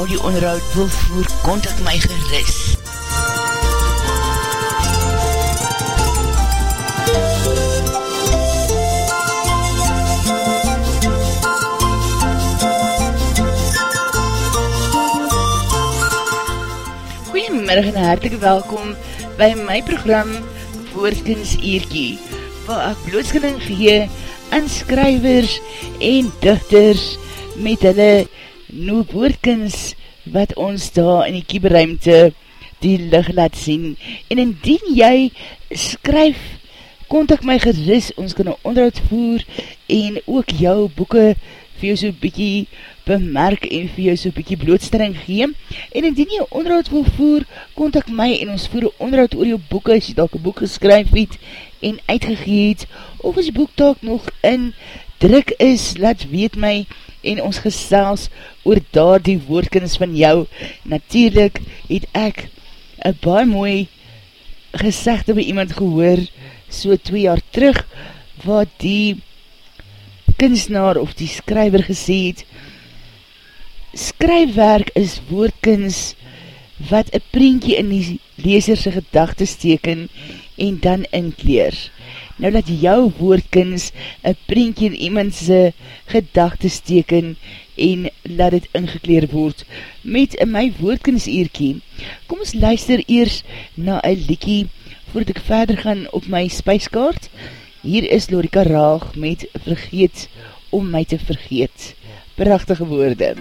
een radio-onderhoud wil voer, kontak my geris. Goeiemiddag en hartelike welkom by my program Woordkens Eerkie, waar ek blootskilling gee aan skrywers en dichters met hulle nou woordkens wat ons daar in die kieberuimte die licht laat sien. En indien jy skryf, kontak my geris, ons kan een onderhoud voer en ook jou boeken vir jou so bykie bemerk en vir jou so bykie blootstelling gee. En indien jy onderhoud wil voer, kontak my en ons voer onderhoud oor jou boeken, as jy dalk een boek geskryf het en uitgegeet, of as boektaak nog in druk is, laat weet my en ons gesels oor daar die woordkens van jou. Natuurlijk het ek een baie mooi gezegde by iemand gehoor, so twee jaar terug, wat die kunstenaar of die skryver gesê het, skryfwerk is woordkens wat een prentje in die leeserse gedachte steken en dan inkleer. Nou laat jou woordkens een prentje in iemandse gedachte steken en laat het ingekleer word met my woordkens eerkie. Kom ons luister eers na een liekie voordat ek verder gaan op my spijskaart. Hier is Lorika Raag met Vergeet om my te vergeet. Prachtige woorde.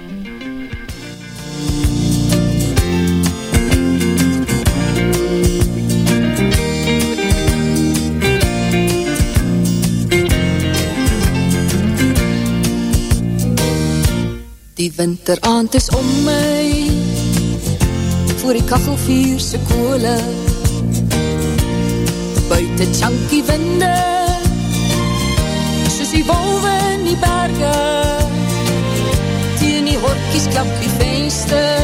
Die winteraand is om my. Voor die kachelvuur se kole Buiten chunky winde. Soos die wolwe in die berge. Tegen die horkies klap die venster.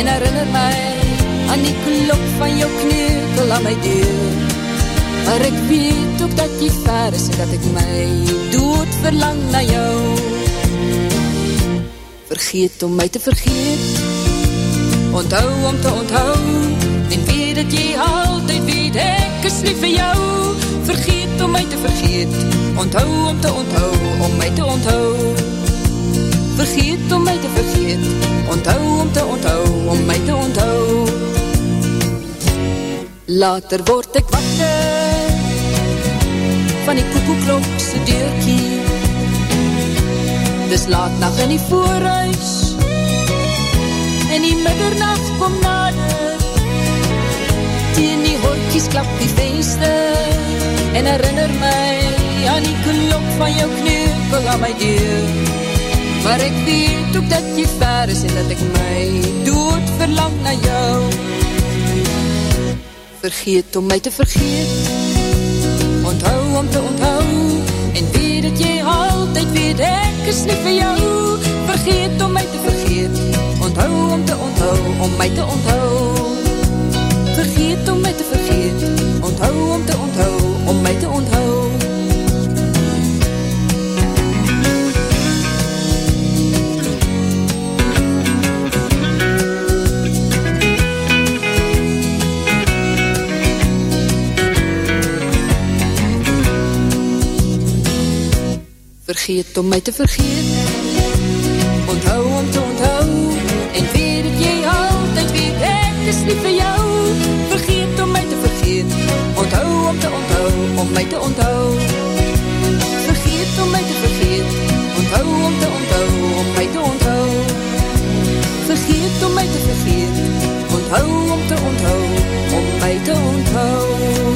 En herinner my Aan die klop van jou kneukel aan my deur. Maar ek weet ook dat jy ver is dat ek my dood verlang na jou Vergeet om my te vergeet. Onthou om te onthou En weet dat jy altyd weet Ek is lief vir jou. Vergeet om my te vergeet Onthou om te onthou Om my te onthou. Vergeet om my te vergeet Onthou om te onthou Om my te onthou. Later word ek wakker Van die koekoeklokse deurkie Dis laat nacht in die voorhuis. En die middernacht kom nader. Tien die hoortjies klap die venster. En herinner my aan die klok van jou kneukel aan my deur. Maar ek weet ook dat jy ver is En dat ek my dood verlang na jou. Vergeet om my te vergeet. Onthou om te onthou is lief vir jou. Vergeet om my te vergeet. Onthou om te onthou Om my te onthou. Vergeet om my te vergeet. Onthou om te onthou Om my te onthou Vergeet om my te vergeet Onthou om te onthou En weet dat jy altyd weet Ek is lief vir jou. Vergeet om my te vergeet Onthou om te onthou Om my te onthou. Vergeet om my te vergeet Onthou om te onthou Om my te onthou. Vergeet om my te vergeet Onthou om te onthou Om my te onthou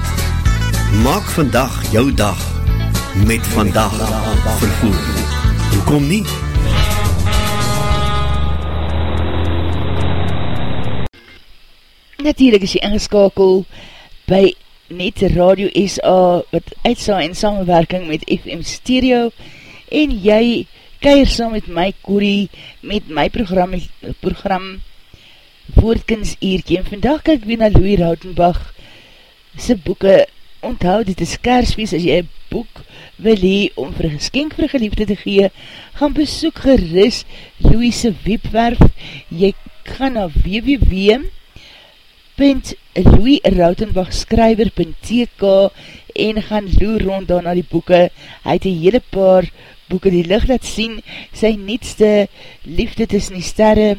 Maak vandag jou dag met vandag vervoer. Hoekom nie? Natuurlijk is jy ingeskakel by Net Radio SA wat uitsa in samenwerking met FM Stereo en jy keir saam met my Corrie met my program, program Woordkins Eertje en vandag kyk weer na Louis Rautenbach sy boeken onthou, dit is kersfeest, as jy een boek wil hee om vir geskenk vir geliefde te gee, gaan besoek geris Louise webwerf, jy gaan na www.louisrautenbachskryver.tk en gaan loe rond daar na die boeke, hy het een hele paar boeke die licht laat sien, sy nietste liefde tussen die sterre,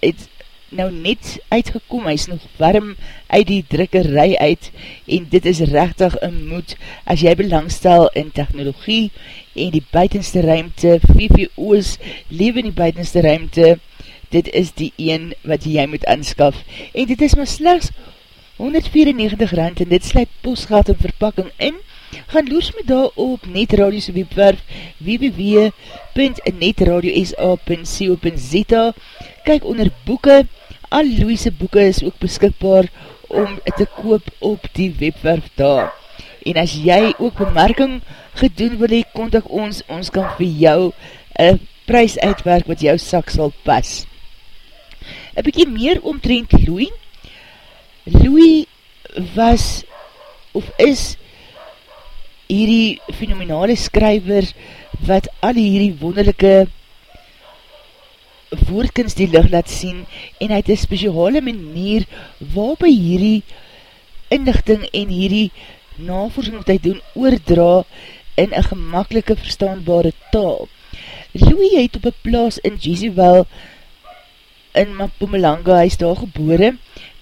het nou net uitgekom, hy is nog warm uit die drukkerij uit en dit is rechtig een moed as jy belangstel in technologie en die buitenste ruimte, VVO's leven in die buitenste ruimte, dit is die een wat jy moet aanskaf. En dit is maar slechts 194 rand en dit sluit postgaat en verpakking in, gaan loos met daar op netradiose webwerf www.netradiosa.co.za kyk onder boeken Al Louise boeken is ook beskikbaar om te koop op die webwerf daar. En as jy ook bemerking gedoen wil hee, kontak ons, ons kan vir jou een prijs uitwerk wat jou sak sal pas. Een bykie meer omtrent Louis. Louis was of is hierdie fenomenale skryver wat al hierdie wonderlijke woordkens die licht laat sien en hy het een speciale manier waarby hierdie inlichting en hierdie navorsing wat hy doen oordra in een gemakkelike verstaanbare taal. Louis het op een plaas in Jezuwel in Mapumalanga, hy is daar gebore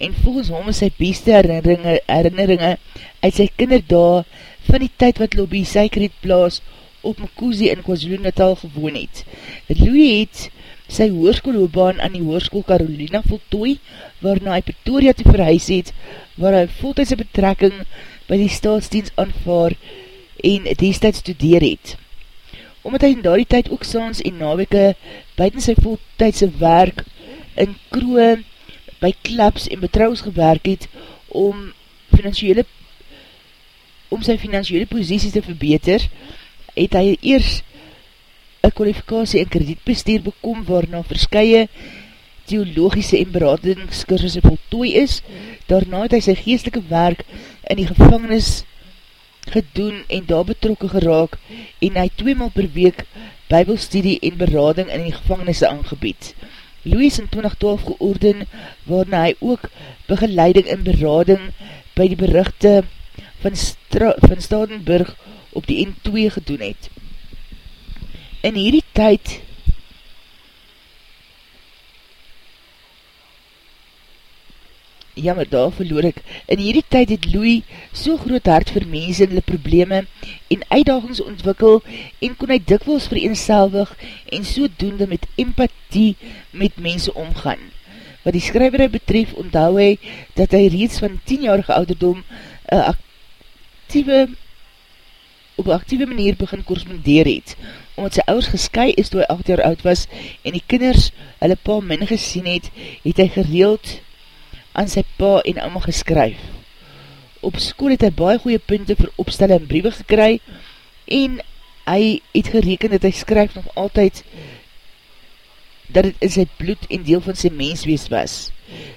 en volgens hom is sy beste herinneringe, herinneringe uit sy kinderdaal van die tyd wat Lobby sy kreet plaas op Mkuzi in KwaZulu Natal gewoon het. Louis het sy hoorskoolhoobaan aan die hoorskool Carolina voltooi, waarna hy Pretoria te verhuis het, waar hy voltijdse betrekking by die staatsdienst aanvaar en destijds studeer het. Omdat hy in daardie tyd ook saans en naweke buiten sy voltijdse werk in kroe by klaps en betrouwens gewerk het om financiële om sy financiële posiesie te verbeter, het hy eers een kwalifikatie in kredietbestuur bekom waarna verskye theologische en beradingskursusse voltooi is. Daarna het hy sy geestelike werk in die gevangenis gedoen en daar betrokken geraak en hy tweemaal per week bybelstudie en berading in die gevangenisse aangebied. Louis in 2012 geoorden waarna hy ook begeleiding en berading by die berichte van, Stra van Stadenburg op die N2 gedoen het in hierdie tyd jammer daar verloor ek, in hierdie tyd het Louis so groot hart vir mense en hulle probleme en uitdagings ontwikkel en kon hy dikwels vereenselwig en so doende met empathie met mense omgaan. Wat die skrywerij betref onthou hy dat hy reeds van 10-jarige ouderdom een actieve op actieve manier begin korrespondeer het, omdat sy ouders gesky is toe hy 8 jaar oud was en die kinders hulle pa min gesien het, het hy gereeld aan sy pa en allemaal geskryf. Op school het hy baie goeie punte vir opstelle en briewe gekry en hy het gereken dat hy skryf nog altyd dat het in sy bloed en deel van sy menswees was.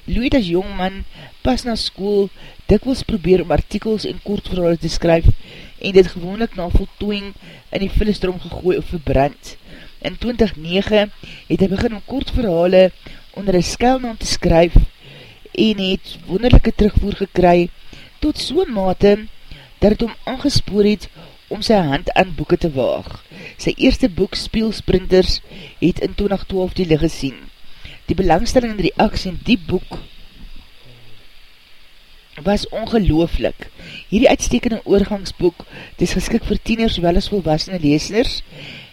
Louis as jongman pas na school dikwels probeer om artikels en kortverhalen te skryf en dit gewoonlik na voltooing in die filistrom gegooi of verbrand. In 2009 het hy begin om kortverhalen onder een skuilnaam te skryf en het wonderlijke terugvoer gekry tot so mate dat het om aangespoor het om sy hand aan boeken te waag. Sy eerste boek Spielsprinters het in 2012 die ligge sien. Die belangstelling en reaksie in die boek was ongelooflik. Hierdie uitstekende oorgangsboek, dit is geskik vir tieners wel as volwassene leesners,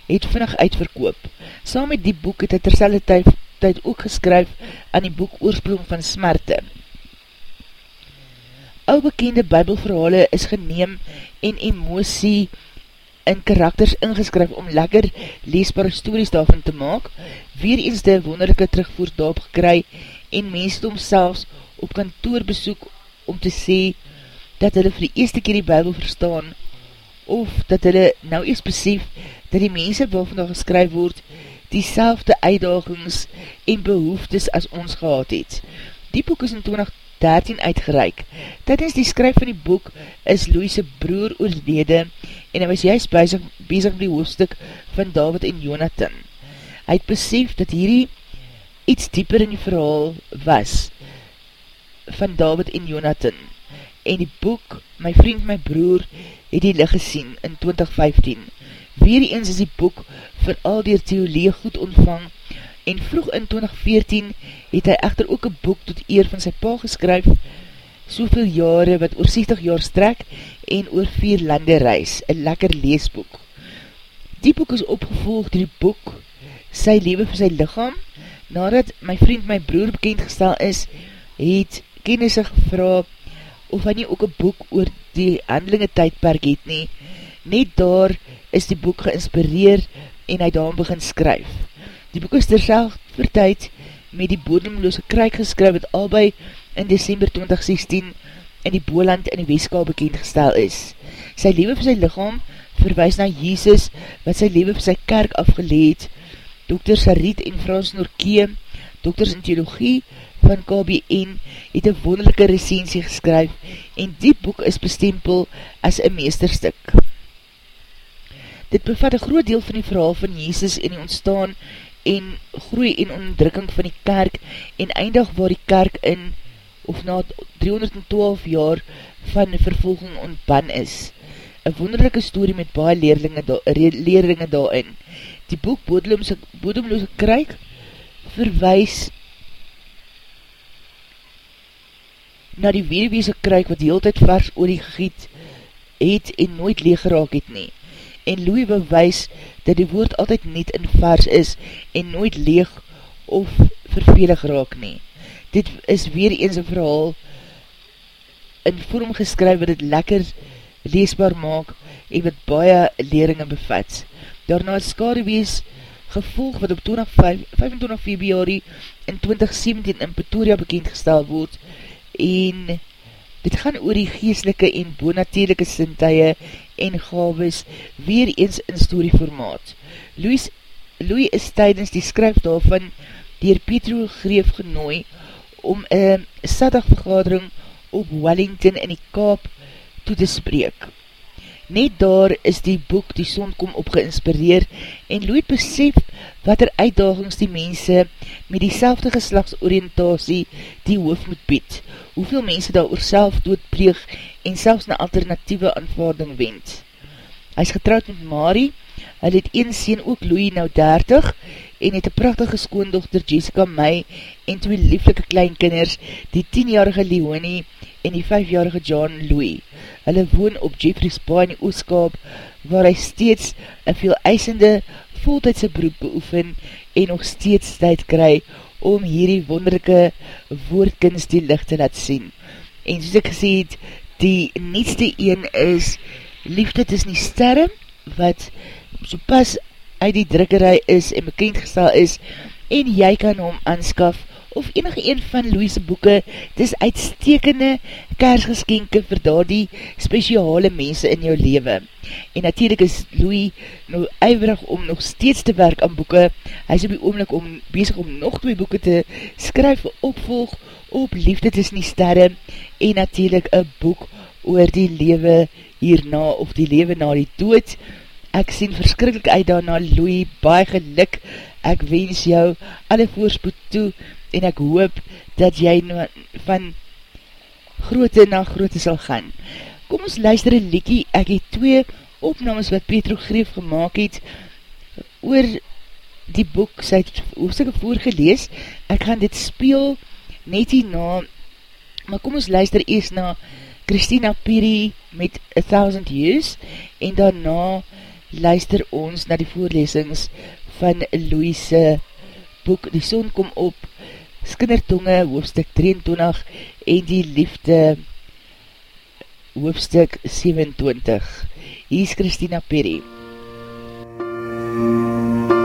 het vinnig uitverkoop. Saam met die boek het hy terselde tyd tyd ook geskryf aan die boek Oorsprong van Smerte. Ou bekende bybelverhale is geneem en emosie in karakters ingeskryf om lekker leesbare stories daarvan te maak, weer eens die wonderlijke terugvoer daarop gekry en mense om selfs op kantoor besoek om te sê dat hulle vir die eerste keer die bybel verstaan of dat hulle nou eers besef dat die mense waarvan daar geskryf word die selfde uitdagings en behoeftes as ons gehad het. Die boek is in 2013 uitgereik. Tijdens die skryf van die boek is Louis' broer oorlede en hy was juist bezig, bezig met die hoofdstuk van David en Jonathan. Hy het besef dat hierdie iets dieper in die verhaal was van David en Jonathan. En die boek, my vriend, my broer, het die lig gesien in 2015. Weer eens is die boek vir al die theorie goed ontvang en vroeg in 2014 het hy echter ook een boek tot eer van sy pa geskryf soveel jare wat oor 60 jaar strek en oor vier lande reis, een lekker leesboek. Die boek is opgevolg door die boek Sy Lewe vir sy lichaam. Nadat my vriend my broer bekendgestel is, het kennis sy gevra of hy nie ook een boek oor die handelinge tydperk het nie. Net daar is die boek geïnspireer en hy daarom begin skryf. Die boek is terzelfde tyd met die bodemloose kruik geskryf wat albei in december 2016 in die Boland in die Weeskaal bekendgestel is. Sy lewe vir sy lichaam verwijs na Jesus wat sy lewe vir sy kerk afgeleed. Dr. Sarit en Frans Norkee, dokters in theologie van KBN, het een wonderlijke recensie geskryf en die boek is bestempel as een meesterstuk. Dit bevat een groot deel van die verhaal van Jezus in die ontstaan en groei en onderdrukking van die kerk en eindig waar die kerk in of na 312 jaar van vervolging ontban is. Een wonderlijke story met baie leerlinge, da, leerlinge daarin. Die boek Bodemloose, Bodemloose Kruik verwijs na die weerweese kruik wat die hele vers oor die gegiet het en nooit leeg geraak het nie en Louis bewys dat die woord altyd niet in vers is en nooit leeg of vervelig raak nie. Dit is weer eens een verhaal in vorm geskryf wat het lekker leesbaar maak en wat baie leringe bevat. Daarna het Skadewees gevolg wat op 25 februari in 2017 in Pretoria bekendgestel word en Dit gaan oor die geestelike en bonatuurlijke sintuie en gaves weer eens in storyformaat. Louis, Louis is tydens die skryf daarvan dier Petro Greef genooi om een saddagvergadering op Wellington in die Kaap toe te spreek. Net daar is die boek die sonkom op geinspireer en Louis besef wat er uitdagings die mense met die selfde geslagsoriëntasie die hoofd moet bied, hoeveel mense daar oor self doodpleeg en selfs na alternatieve aanvaarding wend. Hy is getrouwd met Marie, hy het een sien ook Louis nou 30 en het een prachtige skoondochter Jessica May en twee lieflike kleinkinders, die 10-jarige Leonie en die 5-jarige John Louis. Hulle woon op Jeffrey's Bar in die Ooskaap, waar hy steeds een veel eisende voltijdse beroep beoefen en nog steeds tyd kry om hierdie wonderlijke woordkunst die licht te laat sien. En soos ek gesê het, die nietste een is Liefde is nie sterre, wat so pas uit die drukkerij is en bekendgestel is, en jy kan hom aanskaf, of enige een van Louise boeken, dis uitstekende kersgeskenke vir daar die speciale mense in jou leven. En natuurlijk is Louis nou ijverig om nog steeds te werk aan boeken, hy is op die oomlik om, bezig om nog twee boeken te skryf, opvolg op Liefde is nie sterre, en natuurlijk een boek oor die lewe hierna, of die lewe na die dood. Ek sien verskrikkelijk uit daarna, Louis, baie geluk, ek wens jou alle voorspoed toe, en ek hoop dat jy van groote na groote sal gaan. Kom ons luister een liekie, ek het twee opnames wat Petro Greef gemaakt het oor die boek, sy het hoofdstukke voorgelees, ek gaan dit speel net hierna, maar kom ons luister eers na Christina Piri met A Thousand Years en daarna luister ons na die voorlesings van Louise boek. Die Son Kom Op Skinnertonge, hoofstuk 23 en die liefde hoofstuk 27 Hier is Christina Perry. MUZIEK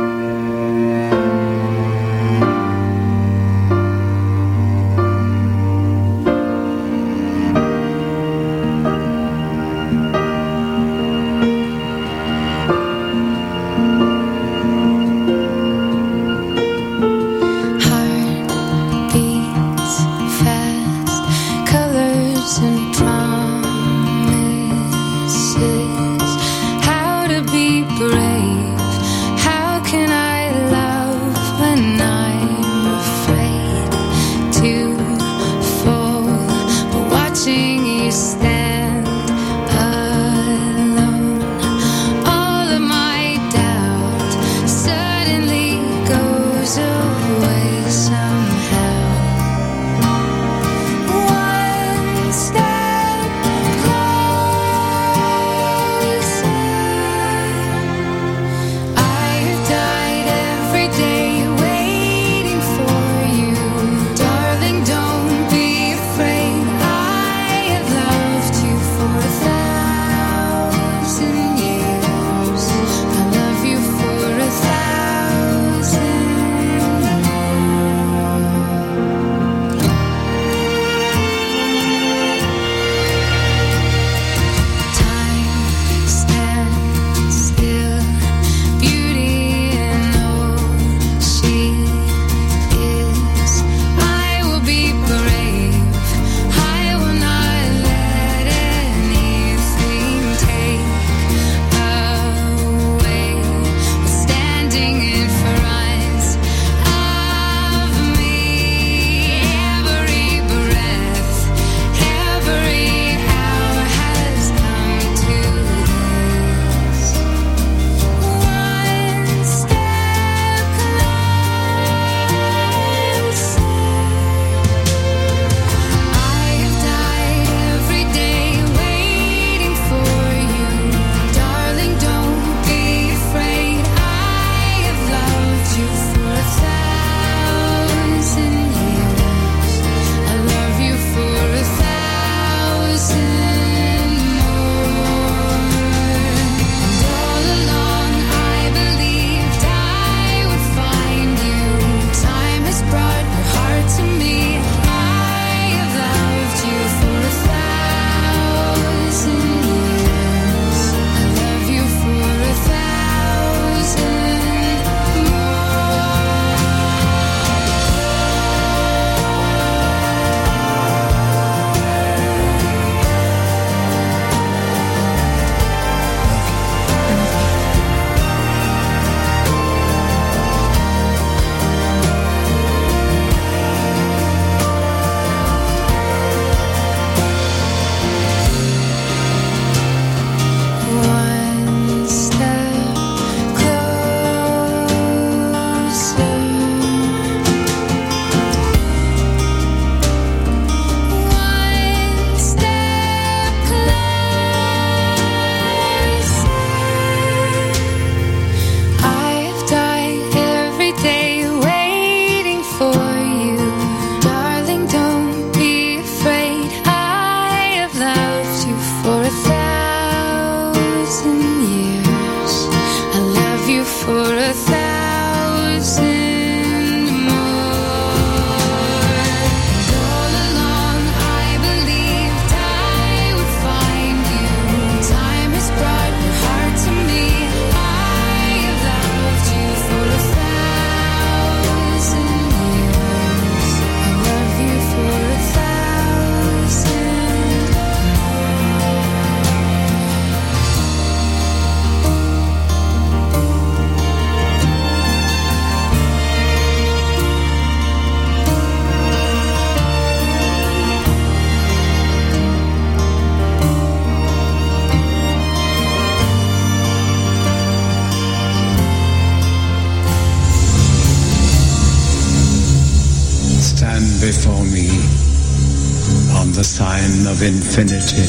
infinity.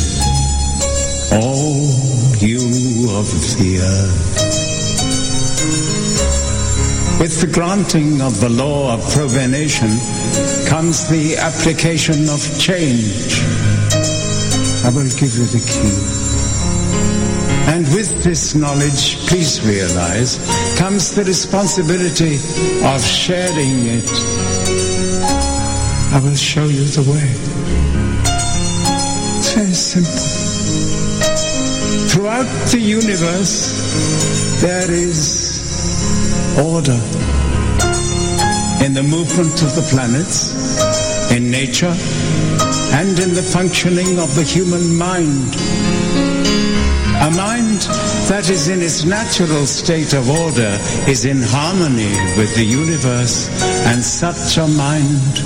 All you of the earth. With the granting of the law of provenation comes the application of change. I will give you the key. And with this knowledge, please realize, comes the responsibility of sharing it. I will show you the way. Throughout the universe, there is order in the movement of the planets, in nature, and in the functioning of the human mind. A mind that is in its natural state of order is in harmony with the universe, and such a mind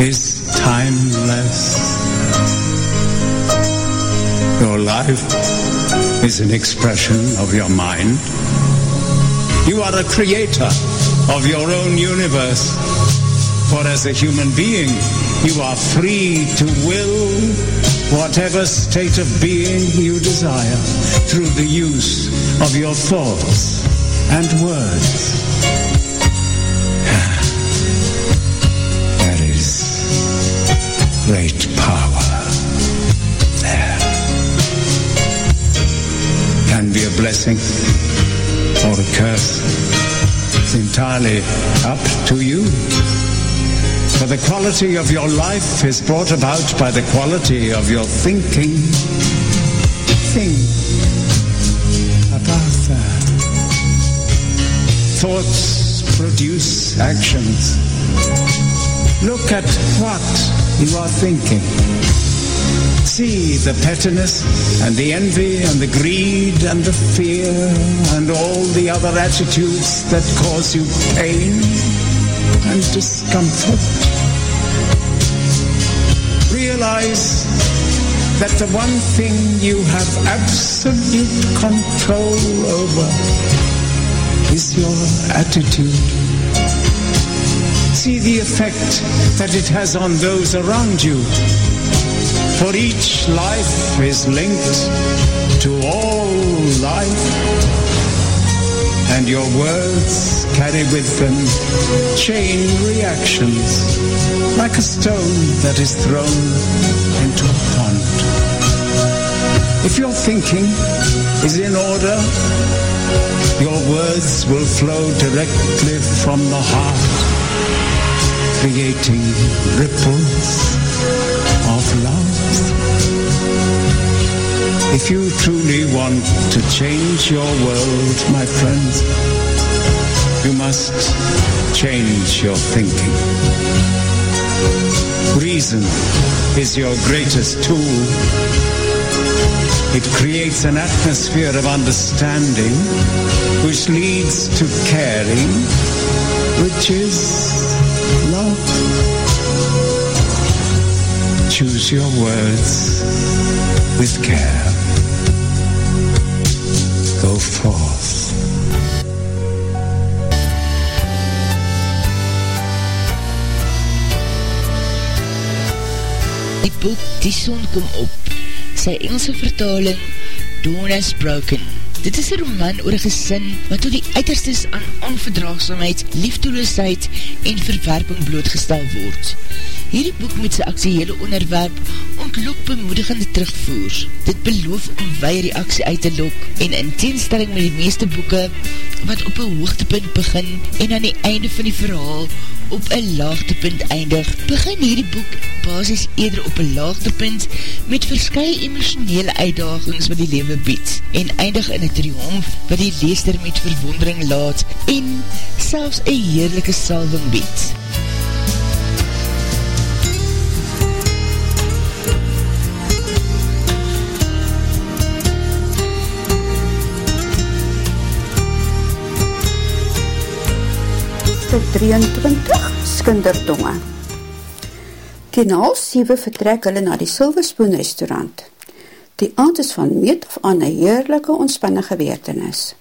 is timeless. Your life is an expression of your mind. You are a creator of your own universe. For as a human being, you are free to will whatever state of being you desire through the use of your thoughts and words. There is great blessing or a curse. It's entirely up to you. For the quality of your life is brought about by the quality of your thinking. Think about that. Thoughts produce actions. Look at what you are thinking. See the pettiness and the envy and the greed and the fear and all the other attitudes that cause you pain and discomfort. Realize that the one thing you have absolute control over is your attitude. See the effect that it has on those around you. For each life is linked to all life. And your words carry with them chain reactions, like a stone that is thrown into a pond. If your thinking is in order, your words will flow directly from the heart, creating ripples If you truly want to change your world, my friends, you must change your thinking. Reason is your greatest tool. It creates an atmosphere of understanding which leads to caring, which is love. Choose your words with care. Go forth. Die boek Die Son Kom Op, sy Engelse vertaling Dawn Broken. Dit is een roman oor een gesin wat tot die uiterstes aan onverdraagsamheid, liefdoelosheid en verwerping blootgestel word. Hierdie boek met sy actiehele onderwerp ontlok bemoedigende terugvoer. Dit beloof om weie reaksie uit te lok en in teenstelling met die meeste boeken wat op een hoogtepunt begin en aan die einde van die verhaal op een laagtepunt eindig, begin hierdie boek basis eerder op een laagtepunt met verskye emotionele uitdagings wat die lewe bied en eindig in een triomf wat die leester met verwondering laat en selfs een heerlijke salving bied. Hoofdstuk 23, Skindertonge. Teen half 7 vertrek hulle na die Silverspoon restaurant. Die aand is van meet af aan een heerlijke ontspanne geweertenis.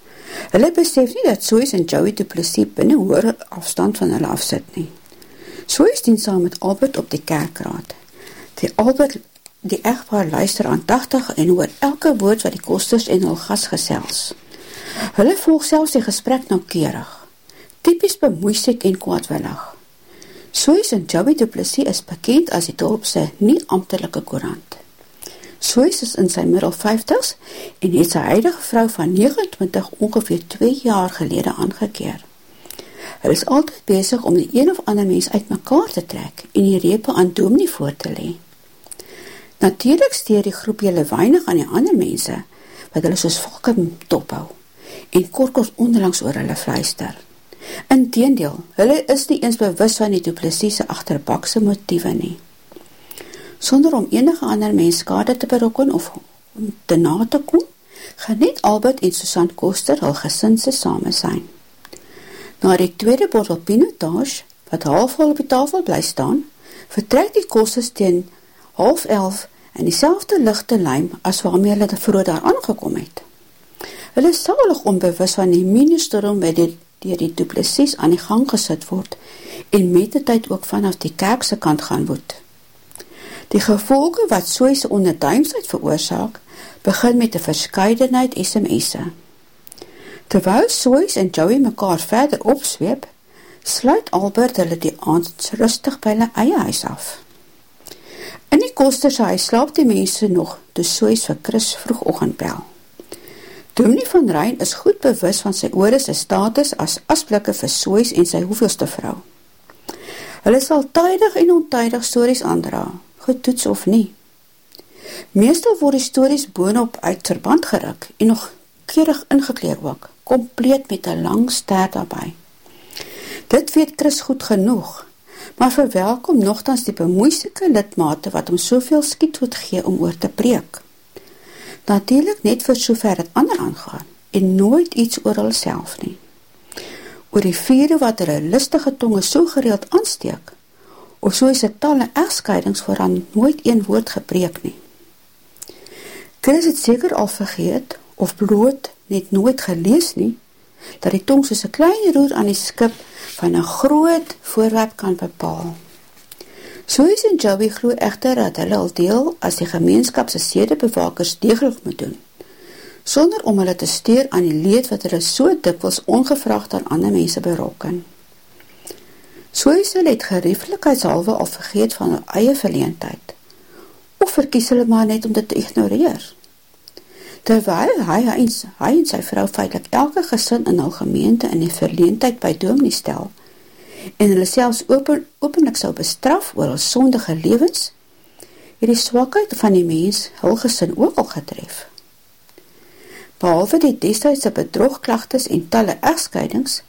Hulle besef nie dat Soes en Joey Duplessis binnen hoor afstand van hulle afsit nie. So is dien saam met Albert op die kerkraad. Die Albert, die echtpaar luister aandachtig en hoor elke woord wat die kosters en hul gas gesels. Hulle volg selfs die gesprek nauwkeerig. Typies bemoeisek en kwaadwillig. Soos en Joey Duplessis is bekend as die dorpse nie ambtelike korant. Soos is in sy middel 50s en het sy huidige vrou van 29 ongeveer 2 jaar gelede aangekeer. Hy is altyd bezig om die een of ander mens uit mekaar te trek en die repe aan Dominie voor te lee. Natuurlijk steer die groep jylle weinig aan die ander mense, wat hulle soos volke tophou, en korkels onderlangs oor hulle vluister. In teendeel, hulle is nie eens bewus van die duplessiese achterbakse motieve nie. Sonder om enige ander mens skade te berokken of te na te kom, geniet Albert en Susan Koster hul gesinse same zijn. Na die tweede bottel pinotage, wat half op die tafel bly staan, vertrek die kosters teen half elf in die lichte lijm as waarmee hulle vroeg daar aangekom het. Hulle is salig onbewus van die ministerom wat die, die die duplessies aan die gang gesit word en met die tyd ook vanaf die kerkse kant gaan woed. Die gevolge wat soeise onderduimsheid veroorzaak, begin met die verscheidenheid SMS'e. Terwyl Soys en Joey mekaar verder opsweep, sluit Albert hulle die aand rustig by hulle eie huis af. In die kosterse huis slaap die mense nog, toe soos vir Chris vroeg ochend bel. Dominie van Rijn is goed bewus van sy oorisse status as asblikke vir soos en sy hoeveelste vrou. Hulle sal tydig en ontydig stories aandra, getoets of nie. Meestal word die stories boonop uit verband geruk en nog keerig ingekleer ook, compleet met een lang ster daarby. Dit weet Chris goed genoeg, maar verwelkom nogthans die bemoeisike lidmate wat om soveel skiethoed gee om oor te preek. Natuurlijk net vir sover het ander aangaan en nooit iets oor hulle self nie. Oor die vierde wat hulle listige tonge so gereeld aansteek, of so is het talle echtscheidings vooraan nooit een woord gepreek nie. Chris het seker al vergeet, of bloot net nooit gelees nie, dat die tong soos een klein roer aan die skip van een groot voorwerp kan bepaal. Soos en Joey glo echter dat hulle al deel as die gemeenskapse sedebewakers degelijk moet doen, sonder om hulle te steer aan die leed wat hulle so dikwels ongevraagd aan ander mense berokken. Soos hulle het gerieflikheidshalwe al vergeet van hulle eie verleentheid, of verkies hulle maar net om dit te ignoreer terwyl hy, hy, hy en sy vrou feitlik elke gesin in hul gemeente in die verleentheid by dominee stel en hulle selfs open, openlik sal bestraf oor hul sondige levens, het die swakheid van die mens hul gesin ook al getref. Behalve die destijdse bedrogklachtes en talle echtscheidings,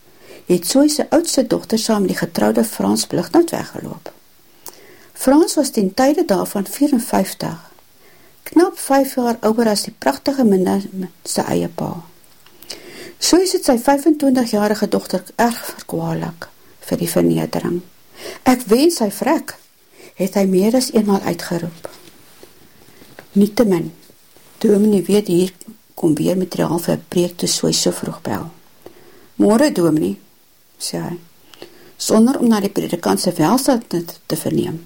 het Soy sy oudste dochter saam die getrouwde Frans Blichtnout weggeloop. Frans was ten tijde daarvan 54 knap 5 jaar ouder as die prachtige minna sy eie pa. So is het sy 25-jarige dochter erg verkwalik vir die vernedering. Ek wens sy vrek, het hy meer as eenmaal uitgeroep. Niet te min, dominee weet hier kom weer met die halve preek toe so so vroeg bel. Morgen dominee, sê hy, sonder om na die predikantse welstand te, te verneem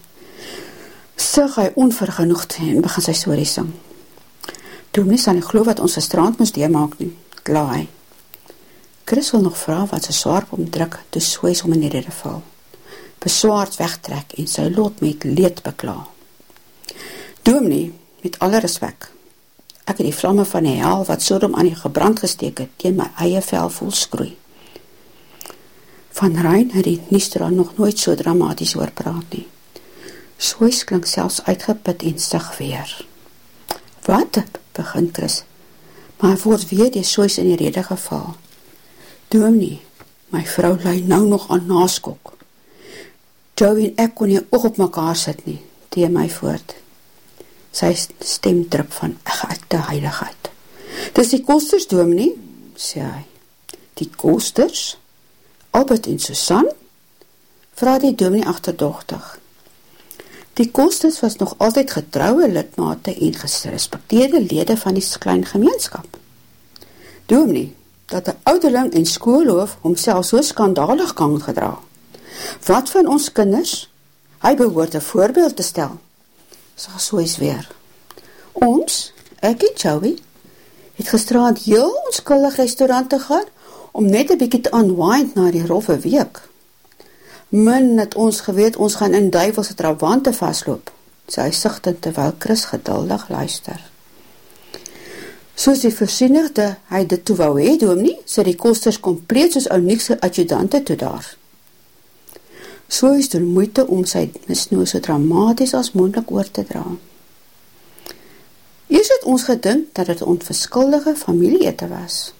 sig hy onvergenoegd en begin sy story sing. Nie sal nie glo wat ons strand moes deemaak nie, kla hy. Chris wil nog vraag wat sy swaarp omdruk, toe soes om in die rede val. Beswaard wegtrek en sy lot met leed bekla. Doom nie, met alle respect, ek het die vlamme van die hel wat Sodom aan die gebrand gesteek het, teen my eie vel vol skroei. Van Rijn het die Nistra nog nooit so dramatisch oorpraat nie. Soos klink selfs uitgeput en sig weer. Wat? begin Chris. Maar word weer die soos in die rede geval. Doom nie, my vrou lei nou nog aan naskok. Joe en ek kon nie oog op mekaar sit nie, tee my voort. Sy stem drup van echte heiligheid. Dis die kosters, doom nie, sê hy. Die kosters? Albert en Susan? Vraag die doom nie achterdochtig. Die kostes was nog altyd getrouwe lidmate en gerespekteerde lede van die klein gemeenskap. Doom nie, dat die ouderling en skoolhoof homself so skandalig kan gedra. Wat van ons kinders? Hy behoort 'n voorbeeld te stel. Sal so is weer. Ons, ek en Joey, het gisteraand heel onskuldig restaurant te gaan om net 'n bietjie te unwind na die rowwe week. Min het ons geweet ons gaan in duiwelse trawante vasloop. Sy sigtend terwyl Chris geduldig luister. Soos die versienigde hy dit toe wou hê, dominee, sê die kosters kompleet soos ou niks adjudante toe daar. So is doen moeite om sy misnoos so dramaties as moontlik oor te dra. Eers het ons gedink dat dit 'n onverskuldige familieete was.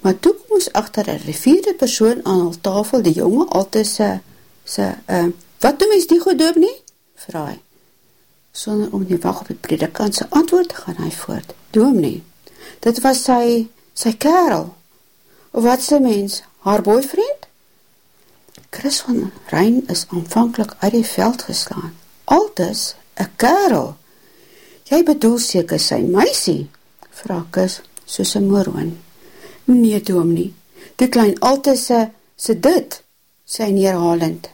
Maar toe kom ons agter 'n rivierde persoon aan hul tafel, die jonge altyd se se uh wat doen mens die goed doop nie? vra hy. Sonder om die wag op die predikant se antwoord gaan hy voort. Dominee. Dit was sy sy kerel. Of wat se mens? Haar boyfriend? Chris van Rein is aanvanklik uit die veld geslaan. Altes 'n kerel. Jy bedoel seker sy meisie? Vra Chris soos 'n moroon. Nee, dominee. Die klein altes se se dit, sê neerhalend.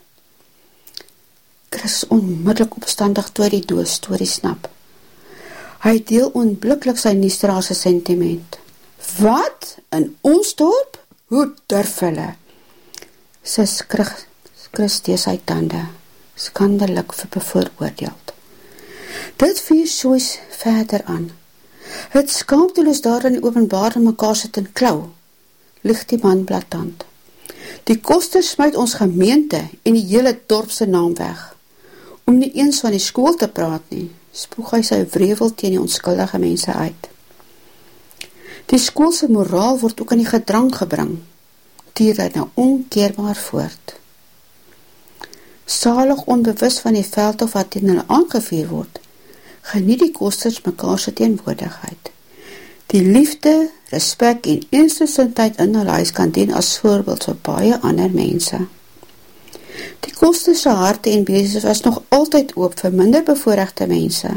Chris onmiddellik opstandig toe die doos storie snap. Hy deel onblikklik sy nuusdraer se sentiment. Wat in ons dorp? Hoe durf hulle? Sy skrig Christus sy tande, skandelik vir bevooroordeel. Dit vier soos verder aan. Het skaamteloos daar in die openbaar mekaar sit en klou. Lig die man blaatant. Die koste smyt ons gemeente en die hele dorp se naam weg. Om nie eens van die skool te praat nie, spoeg hy sy wrevel teen die onskuldige mense uit. Die skoolse moraal word ook in die gedrang gebring, tier hy nou onkeerbaar voort. Salig onbewus van die veld of wat in hulle aangevier word, geniet die kosters mekaar sy teenwoordigheid. Die liefde, respect en eensgesindheid in hulle huis kan dien as voorbeeld vir baie ander mense. Die kostese harte en beses was nog altyd oop vir minder bevoorrechte mense.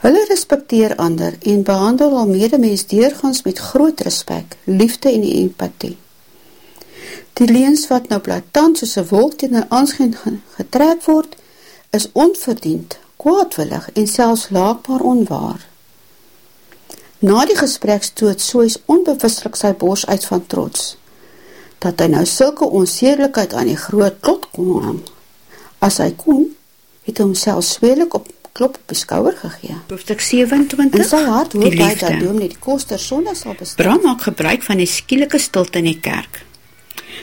Hulle respecteer ander en behandel al medemens deurgans met groot respect, liefde en empathie. Die leens wat nou platant soos een wolk teen een aanschijn getrek word, is onverdiend, kwaadwillig en selfs laakbaar onwaar. Na die gesprek stoot soos onbewustlik sy bors uit van trots dat hy nou sulke onseerlikheid aan die groot klot kon hang. As hy kon, het hy homself sweerlik op klop op die skouwer gegee. Hoofstuk 27. In sy hart hoop hy dat doom nie die koster sonder sal bestaan. Bram maak gebruik van die skielike stilte in die kerk.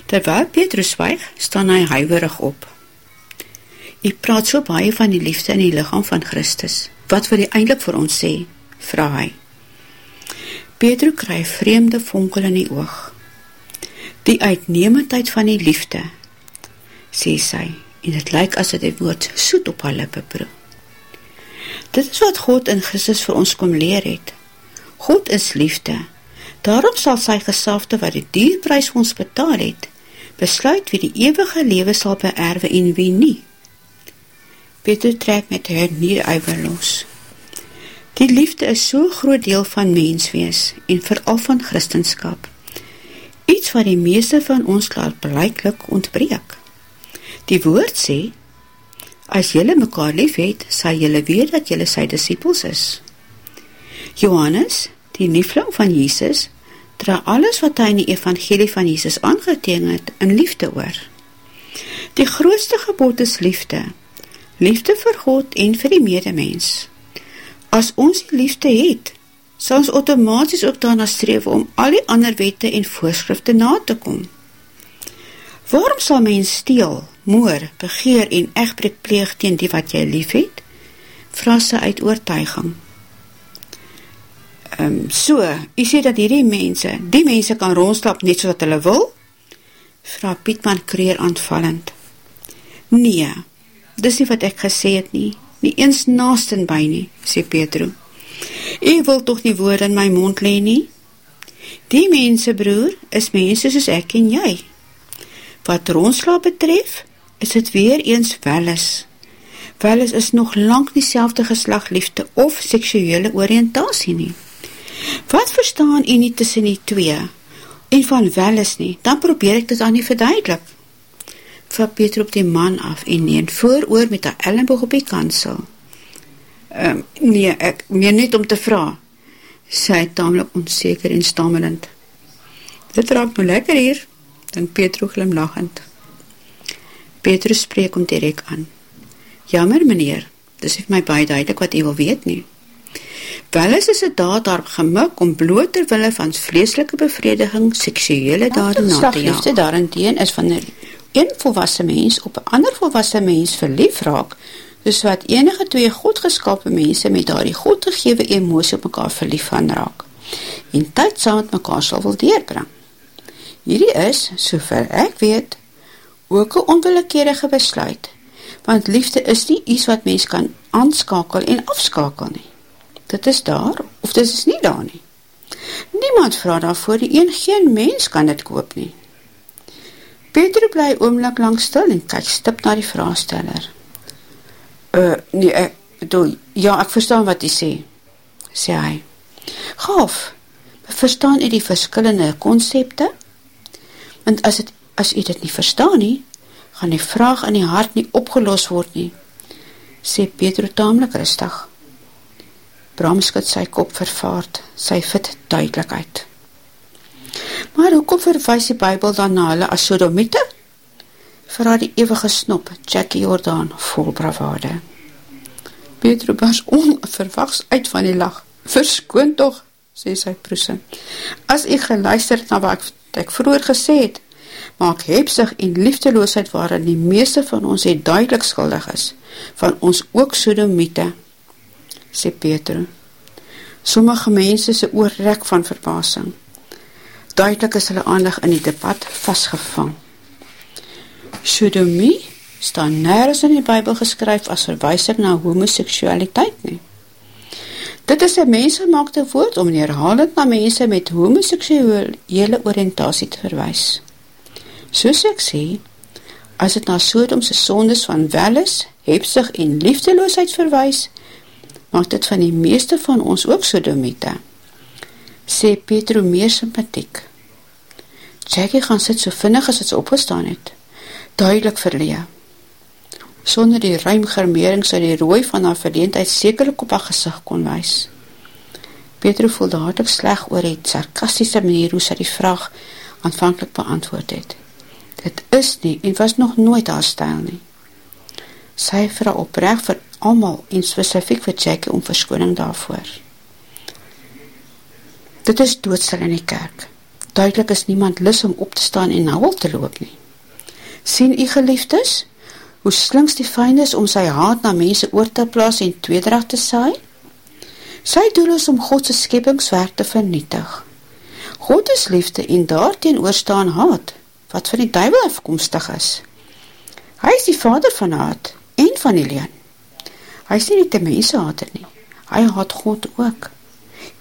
Terwyl Petrus swyg, staan hy huiwerig op. Hy praat so baie van die liefde in die lichaam van Christus. Wat wil hy eindelijk vir ons sê? Vraag hy. Pedro kry vreemde vonkel in die oog. Die uitnemendheid van die liefde, sê sy, en het lyk as het die woord soet op haar lippe proe. Dit is wat God in Christus vir ons kom leer het. God is liefde, daarom sal sy gesafte wat die dierprys ons betaal het, besluit wie die eeuwige lewe sal beerwe en wie nie. Peter trek met haar nie uiver los. Die liefde is so groot deel van menswees en vooral van christenskap, iets wat die meeste van ons klaar blijklik ontbreek. Die woord sê, as jylle mekaar lief het, sal jylle weet dat jylle sy disciples is. Johannes, die liefling van Jesus, dra alles wat hy in die evangelie van Jesus aangeteen het, in liefde oor. Die grootste gebod is liefde, liefde vir God en vir die medemens. As ons liefde het, sal ons automatisch ook daarna streef om al die ander wette en voorskrifte na te kom. Waarom sal mens steel, moor, begeer en echtbreek pleeg teen die wat jy lief het? Vraag sy uit oortuiging. Um, so, jy sê dat hierdie mense, die mense kan rondslap net so wat hulle wil? Vraag Pietman kreer aanvallend. Nee, dis nie wat ek gesê het nie, nie eens naast en by nie, sê Petro. Ek wil toch nie woord in my mond leen nie. Die mense, broer, is mense soos ek en jy. Wat rondslaap betref, is het weer eens welis. Welis is nog lang nie selfde geslagliefde of seksuele oriëntasie nie. Wat verstaan jy nie tussen die twee? En van welis nie, dan probeer ek dit aan nie verduidelik. vat Peter op die man af en neem vooroor met haar elleboog op die kansel. Um, nee, ek meen net om te vra, sê hy tamelijk onzeker en stammelend. Dit raak nou lekker hier, denk Petro glimlachend. Petro spreek om direct aan. Jammer, meneer, dis het my baie duidelik wat u wil weet nie. Wel is is het daad daar gemik om bloot terwille van vleeslike bevrediging seksuele dade na te jaag. daarin is van een volwassen mens op een ander volwassen mens verlief raak, soos wat enige twee goedgeskapen mense met daar die goedgegewe emosie op mekaar verlief gaan raak, en tyd saam met mekaar sal wil deurbring. Hierdie is, sover ek weet, ook een onwillekeerige besluit, want liefde is nie iets wat mens kan aanskakel en afskakel nie. Dit is daar, of dit is nie daar nie. Niemand vraag daarvoor, die een geen mens kan dit koop nie. Peter bly oomlik lang stil en kyk stip na die vraagsteller. Uh, nee, ek bedoel, ja, ek verstaan wat hy sê, sê hy. Gaaf, verstaan jy die verskillende concepte? Want as, het, as jy dit nie verstaan nie, gaan die vraag in die hart nie opgelos word nie, sê Peter tamelijk rustig. Bram skut sy kop vervaard, sy fit duidelik uit. Maar hoekom verwijs die bybel dan na hulle as sodomiete? Verraad die eeuwige snop, Jackie Jordaan, vol bravade. Petro was onverwachts uit van die lach. Verskoon toch, sê sy proese. As ek geluister na wat ek, vroeger gesê het, maak hebsig en liefdeloosheid waarin die meeste van ons het duidelik skuldig is, van ons ook sodomiete, sê Petro. Sommige mense se oorrek van verbasing. Duidelik is hulle aandag in die debat vastgevang. Sodomie staan nergens in die bybel geskryf as verwijsing na homoseksualiteit nie. Dit is een mensgemaakte woord om neerhalend na mense met homoseksuele oriëntasie te verwijs. Soos ek sê, as het na Sodomse sondes van welis, hebsig en liefdeloosheid verwijs, maak dit van die meeste van ons ook sodomiete. Sê Petro meer sympathiek. Jackie gaan sit so vinnig as so opgestaan het. Duidelik verlee sonder die ruimgermering sy die rooi van haar verleendheid sekerlik op haar gezicht kon wees. Petro voelde hartelijk sleg oor die sarkastische manier hoe sy die vraag aanvankelijk beantwoord het. Dit is nie en was nog nooit haar stijl nie. Sy haar oprecht vir allemaal en specifiek vir Jackie om verskoning daarvoor. Dit is doodstil in die kerk. Duidelik is niemand lis om op te staan en na hol te loop nie. Sien jy geliefdes? hoe slinks die fijn is om sy haat na mense oor te plaas en tweedracht te saai? Sy doel is om Godse skeppingswerk te vernietig. God is liefde en daarteen oorstaan haat, wat van die duivel afkomstig is. Hy is die vader van haat en van die leen. Hy is nie die mense hater nie, hy haat God ook.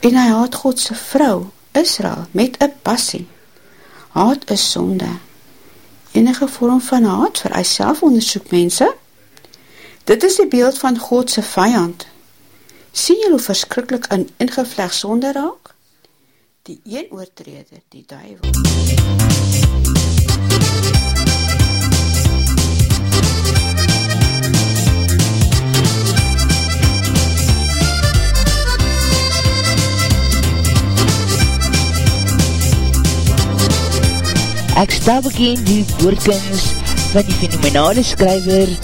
En hy haat Godse vrou, Israel, met een passie. Haat is sonde enige vorm van haat vir hy self onderzoek mense. Dit is die beeld van Godse vijand. Sien jy hoe verskrikkelijk in ingevleg sonde raak? Die een oortreder, die duivel. Sta bekend die woordkens van die fenomenale skryver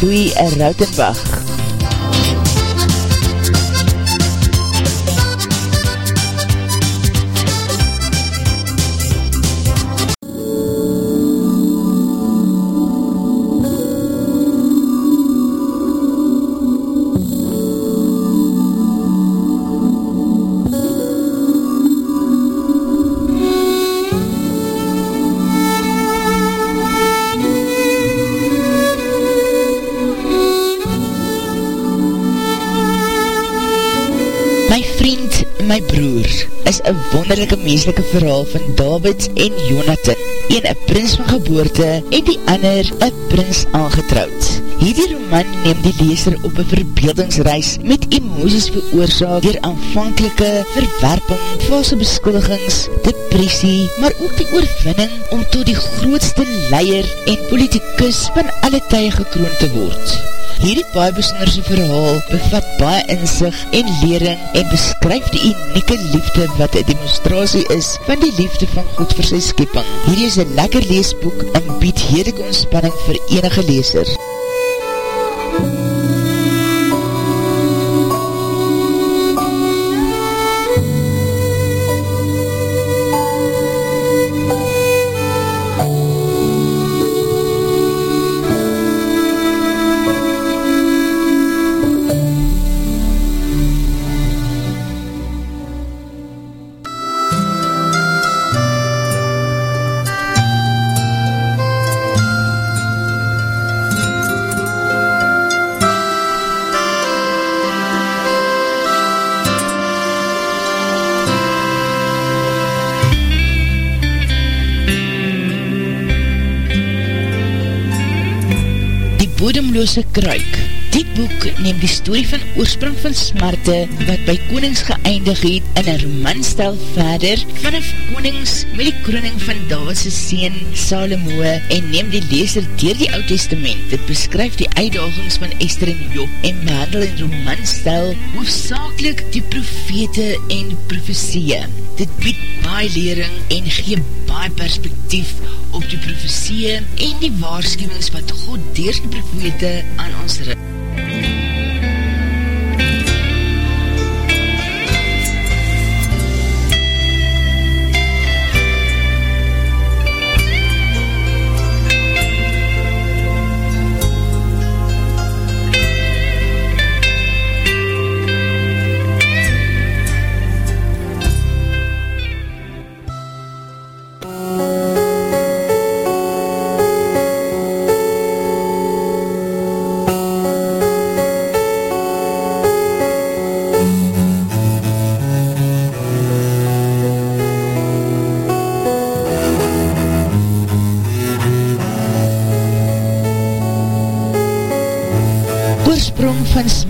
Louis Rautenbach. Een wonderlijke menselike verhaal van David en Jonathan, een een prins van geboorte en die ander een prins aangetrouwd. Hierdie roman neem die leeser op een verbeeldingsreis met emoties veroorzaak dier aanvankelike verwerping, valse beskuldigings, depressie, maar ook die oorwinning om tot die grootste leier en politikus van alle tye gekroon te word. Hierdie baie besonderse verhaal bevat baie inzicht en lering en beskryf die unieke liefde wat een demonstratie is van die liefde van God vir sy skipping. Hierdie is een lekker leesboek en bied heerlijke ontspanning vir enige leeser. Bodemloose kruik. Die boek neem die story van oorsprong van smarte wat by konings geëindig het in een romanstel verder vanaf konings met die kroning van Davidse seen Salomo en neem die leser dier die oud testament. Dit beskryf die uitdagings van Esther en Job en behandel in romanstel hoofdzakelik die profete en profesie. Dit bied baie lering en gee baie perspektief op die profesie en die waarschuwings wat God deers die profete aan ons rik.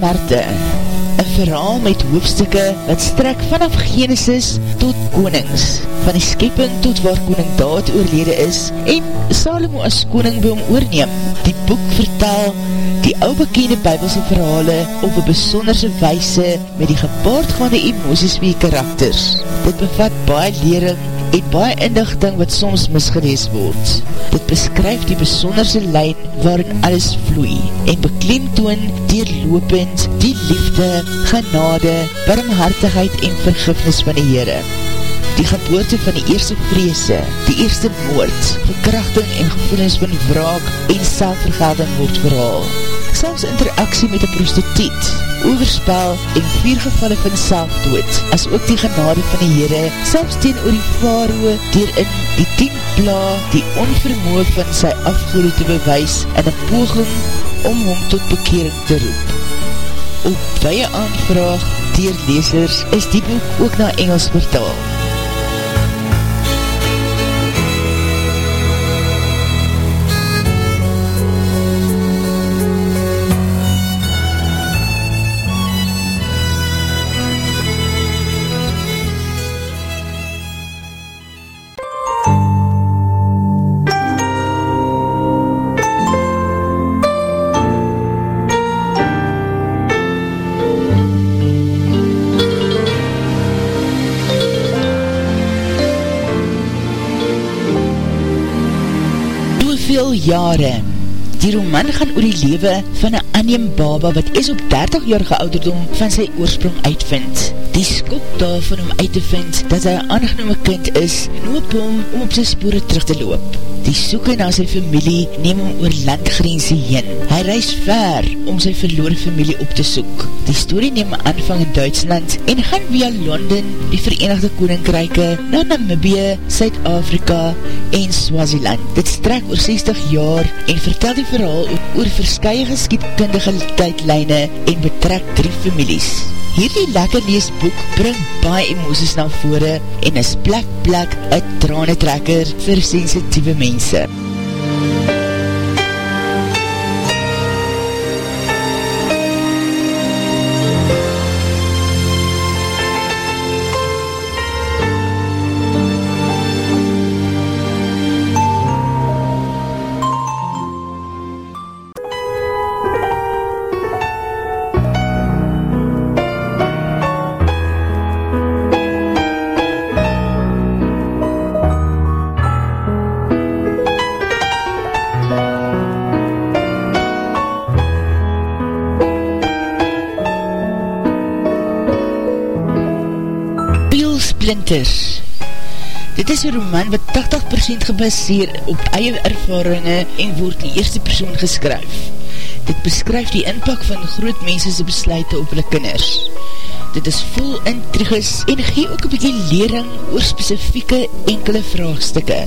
Smerte, een verhaal met hoofdstukke wat strek vanaf Genesis tot konings, van die skepping tot waar koning Daad oorlede is en Salomo as koning by hom oorneem. Die boek vertel die ou bekende bybelse verhale op een besonderse weise met die gepaardgaande emoties wie karakters. Dit bevat baie lering en baie indigting wat soms misgelees word. Dit beskryf die besonderse lijn waarin alles vloei en beklemtoon dierlopend die liefde, genade, barmhartigheid en vergifnis van die Heere. Die geboorte van die eerste vreese, die eerste moord, verkrachting en gevoelens van wraak en selfvergelding word verhaal. Selfs interaksie met die prostituut, overspel en vier gevalle van selfdood, as ook die genade van die Heere, selfs teen oor die faroe, dier in die tien pla, die onvermoe van sy afgoede te bewys, en een poging om hom tot bekering te roep. Op weie aanvraag, dier lesers, is die boek ook na Engels vertaal. Jare. Die roman gaan oor die lewe van een anneem baba wat is op 30 jarige ouderdom van sy oorsprong uitvind. Die skok daarvan om uit te vind dat hy een aangenome kind is en hoop hom om op sy spore terug te loop. Die soeke na sy familie neem hom oor landgrense heen. Hy reis ver om sy verloore familie op te soek. Die story neem aanvang in Duitsland en gaan via Londen, die Verenigde Koninkryke, na Namibie, Suid-Afrika en Swaziland. Dit strek oor 60 jaar en vertel die verhaal oor verskye geskietkundige tydlijne en betrek drie families. Hierdie lekker leesboek bring baie emoties na vore en is plek plek een tranentrekker vir sensitieve mense. Splinters Dit is een roman wat 80% gebaseer op eie ervaringe en word in eerste persoon geskryf. Dit beskryf die inpak van groot mensese besluite op hulle kinders. Dit is vol intriges en gee ook een bykie lering oor specifieke enkele vraagstukke.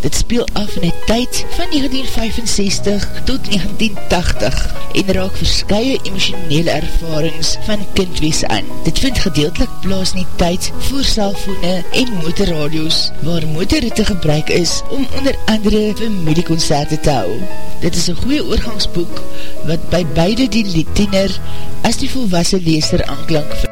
Dit speel af in die tyd van 1965 tot 1980 en raak verskye emotionele ervarings van kindwees aan. Dit vind gedeeltelik plaas in die tyd voor cellfone en motorradios waar motorritte gebruik is om onder andere familieconcerte te hou. Dit is een goeie oorgangsboek wat by beide die tiener as die volwassen leester aanklank vind.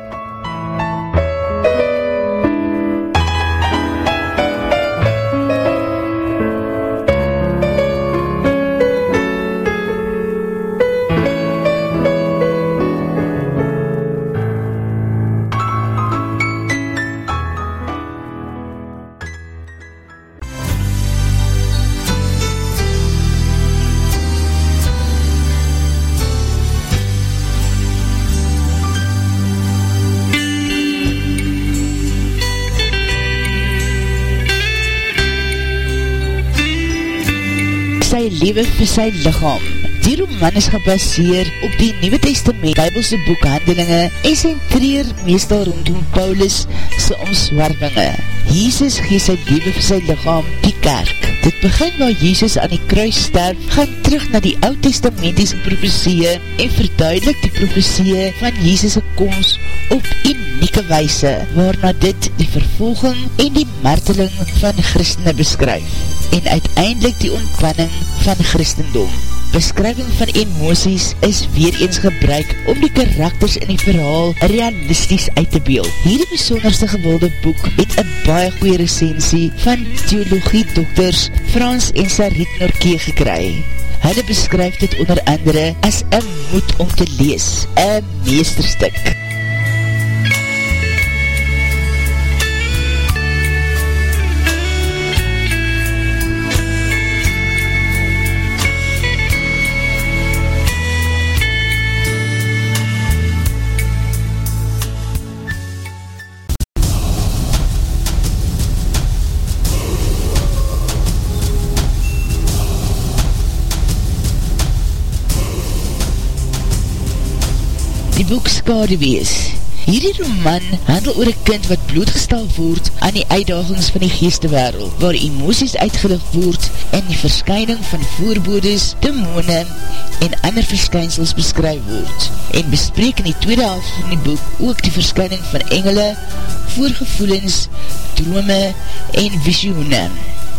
Lewe vir sy lichaam. Die roman is gebaseer op die Nieuwe Testament Bijbelse boekhandelinge en centreer meestal rondom Paulus sy omswarvinge. Jesus gee sy lewe vir sy lichaam, die kerk. Dit begin waar Jesus aan die kruis sterf, gaan terug na die oud-testamentiese profesieë en verduidelik die profesieë van Jesus' komst op unieke weise, waarna dit die vervolging en die marteling van christene beskryf en uiteindelik die ontpanning van christendom. Beskrywing van emoties is weer eens gebruik om die karakters in die verhaal realistisch uit te beeld. Hierdie besonderste gewilde boek het een baie goeie recensie van theologie dokters Frans en Sarit Norkee gekry. Hulle beskryf dit onder andere as een moed om te lees, een meesterstuk. Die boek Skadewees. Hierdie roman handel oor een kind wat blootgestal word aan die uitdagings van die geestewereld, waar emoties uitgelig word en die verskyning van voorbodes, demone en ander verskynsels beskryf word. En bespreek in die tweede helft van die boek ook die verskyning van engele, voorgevoelens, drome en visioene.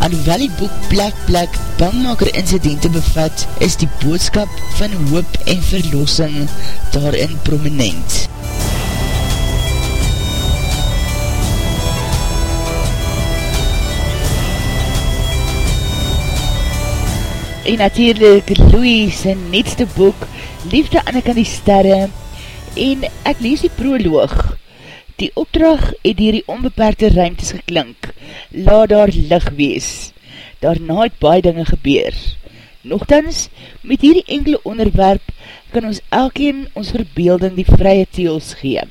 Alhoewel die boek plek plek bangmaker incidente bevat, is die boodskap van hoop en verlossing daarin prominent. En natuurlijk Louis sy netste boek Liefde aan ek aan die sterre en ek lees die proloog Die opdracht het dier die onbeperkte ruimtes geklink. Laat daar lig wees. Daarna het baie dinge gebeur. Nogthans, met hierdie enkele onderwerp kan ons elkeen ons verbeelding die vrye teels gee.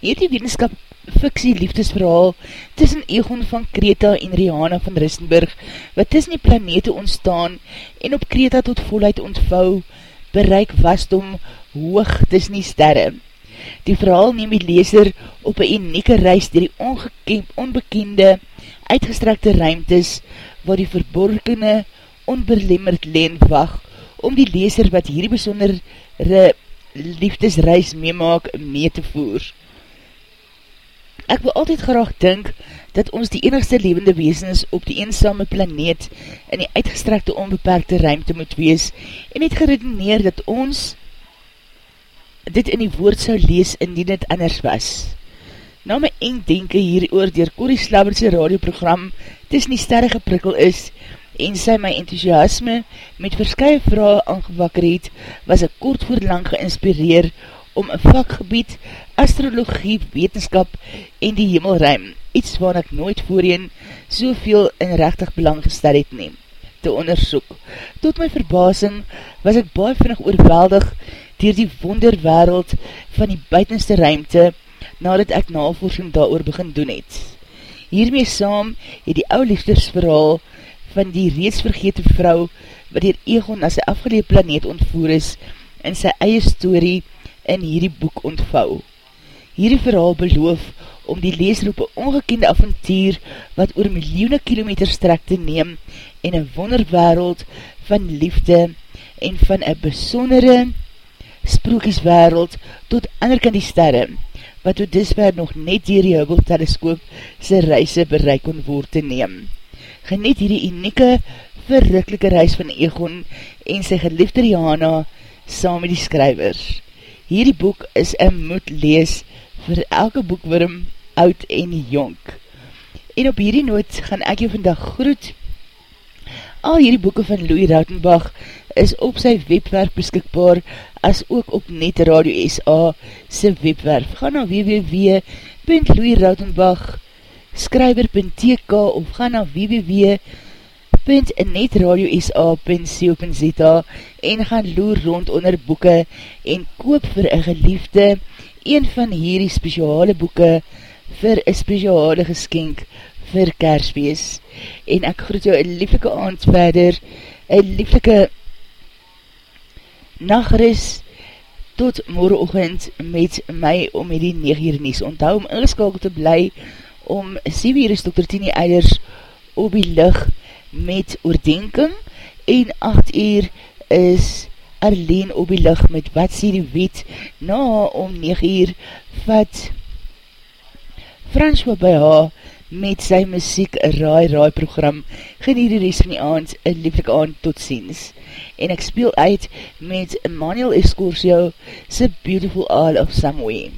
Hierdie wetenskap fiksie liefdesverhaal tussen Egon van Kreta en Rihanna van Rissenburg wat tussen die planete ontstaan en op Kreta tot volheid ontvou bereik wasdom hoog tussen die sterre. Die verhaal neem die leeser op een unieke reis dier die onbekende, uitgestrekte ruimtes waar die verborgene, onberlemmerd leen wacht om die leeser wat hierdie besondere liefdesreis meemaak mee te voer. Ek wil altyd graag dink dat ons die enigste levende weesens op die eensame planeet in die uitgestrekte onbeperkte ruimte moet wees en het geredeneer dat ons dit in die woord sou lees indien het anders was. Na my eng denke hier oor dier Corrie Slabbertse radioprogram tis nie sterre geprikkel is en sy my enthousiasme met verskye vraag aangewakker het, was ek kort voorlang geïnspireer om een vakgebied, astrologie, wetenskap en die hemelruim, iets waar ek nooit voorheen soveel in rechtig belang gestel het neem, te onderzoek. Tot my verbasing was ek baie vinnig oorweldig dier die wonderwereld van die buitenste ruimte, nadat ek navorsing daar begin doen het. Hiermee saam het die ou liefdesverhaal van die reeds vergete vrou, wat hier Egon as sy afgeleed planeet ontvoer is, in sy eie story in hierdie boek ontvou. Hierdie verhaal beloof om die leeser op een ongekende avontuur wat oor miljoene kilometer strek te neem en een wonderwereld van liefde en van een besondere sprookjeswereld tot ander kan die sterre, wat tot disver nog net dier die Hubble teleskoop sy reise bereik kon woord te neem. Geniet hierdie unieke, verrukkelike reis van Egon en sy geliefde Rihanna saam met die skrywers. Hierdie boek is een moed lees vir elke boekwurm, oud en jonk. En op hierdie noot gaan ek jou vandag groet. Al hierdie boeken van Louis Rautenbach is op sy webwerf beskikbaar as ook op Net Radio SA sy webwerf. Ga na www.louisrautenbach.skryver.tk of ga na www.netradiosa.co.za en gaan loer rond onder boeken en koop vir een geliefde een van hierdie speciale boeken vir een speciale geskenk vir kerswees. En ek groet jou een lieflike aand verder, een lieflike nachtris tot morgenochtend met my om met die 9 uur nies. Onthou om ingeskakel te bly om 7 uur is Dr. Tini Eilers op die licht met oordenking en 8 uur is Arleen op die licht met wat sê die wet na om 9 uur wat François by haar met sy muziek raai raai program. Geniet die van die aand. Een lieflik aand. Tot ziens en ek speel uit met Emmanuel Escorcio sy Beautiful Isle of Somewhere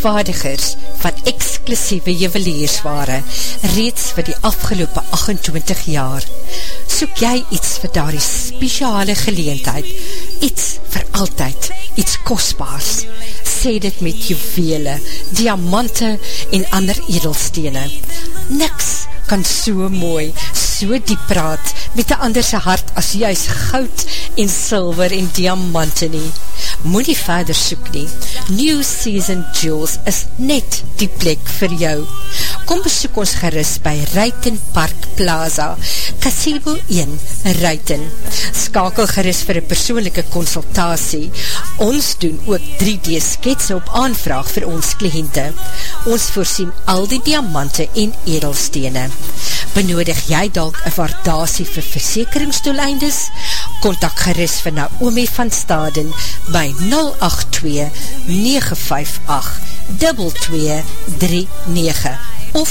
vervaardigers van exclusieve juweliersware, reeds vir die afgelopen 28 jaar. Soek jy iets vir daar die speciale geleentheid, iets vir altyd, iets kostbaars, sê dit met juwele, diamante en ander edelstene. Niks kan so mooi, so diep praat met een anderse hart as juist goud en silver en diamante nie. Moet nie verder soek nie. New Season Jewels is net die plek vir jou. Kom besoek ons gerust by Ruiten Park Plaza, Casebo 1, Ruiten. Skakel gerust vir een persoonlijke consultatie. Ons doen ook 3D sketse op aanvraag vir ons kliënte. Ons voorsien al die diamante en edelstene. Benodig jy dalk een waardasie vir versekeringsdoeleindes? Contact geris vir Naomi van Staden by 082-958-2239 of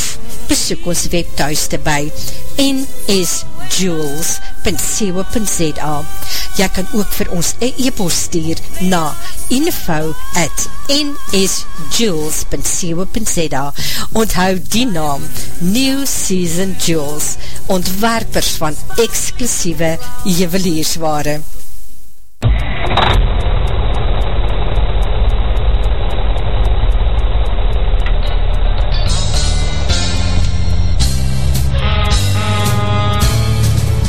besoek ons webthuiste by nsjewels.co.za Jy kan ook vir ons e-post stuur na info at nsjewels.co.za Onthou die naam New Season Jewels ontwerpers van exclusieve juweliersware.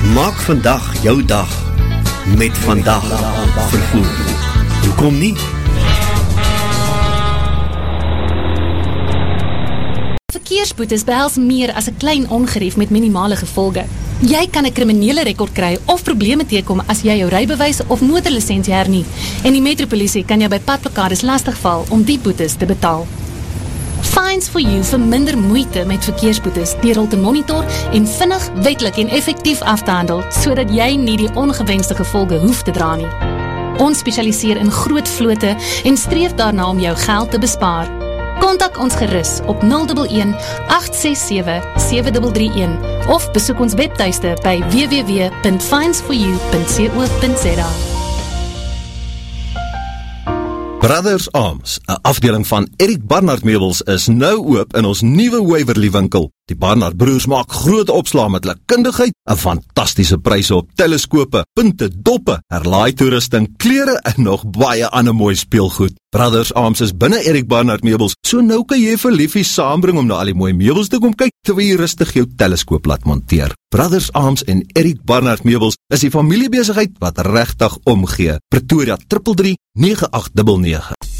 Maak vandag jou dag met vandag vervoer. Hoe kom nie? Verkeersboetes behels meer as 'n klein ongerief met minimale gevolge. Jy kan 'n kriminele rekord kry of probleme teekom as jy jou rybewys of motorlisensie hernie en die metropolisie kan jou by padplekades lastigval om die boetes te betaal. Fines for You vir minder moeite met verkeersboetes deur hul te monitor en vinnig, wetlik en effektief af te handel sodat jy nie die ongewenste gevolge hoef te dra nie. Ons spesialiseer in groot vlote en streef daarna om jou geld te bespaar. Kontak ons gerus op 011 867 7331 of besoek ons webtuiste by www.finesforyou.co.za. Brothers Arms, 'n afdeling van Erik Barnard Meubels is nou oop in ons nuwe Waverly winkel. Die Barnard broers maak groot opslaa met hulle kundigheid, 'n fantastiese pryse op teleskope, punte, doppe, herlaai toerusting, klere en nog baie ander mooi speelgoed. Brothers Arms is binne Erik Barnard Meubels, so nou kan jy vir liefies saambring om na al die mooi meubels te kom kyk terwyl jy rustig jou teleskoop laat monteer. Brothers Arms en Erik Barnard Meubels is die familiebesigheid wat regtig omgee. Pretoria 333 9899.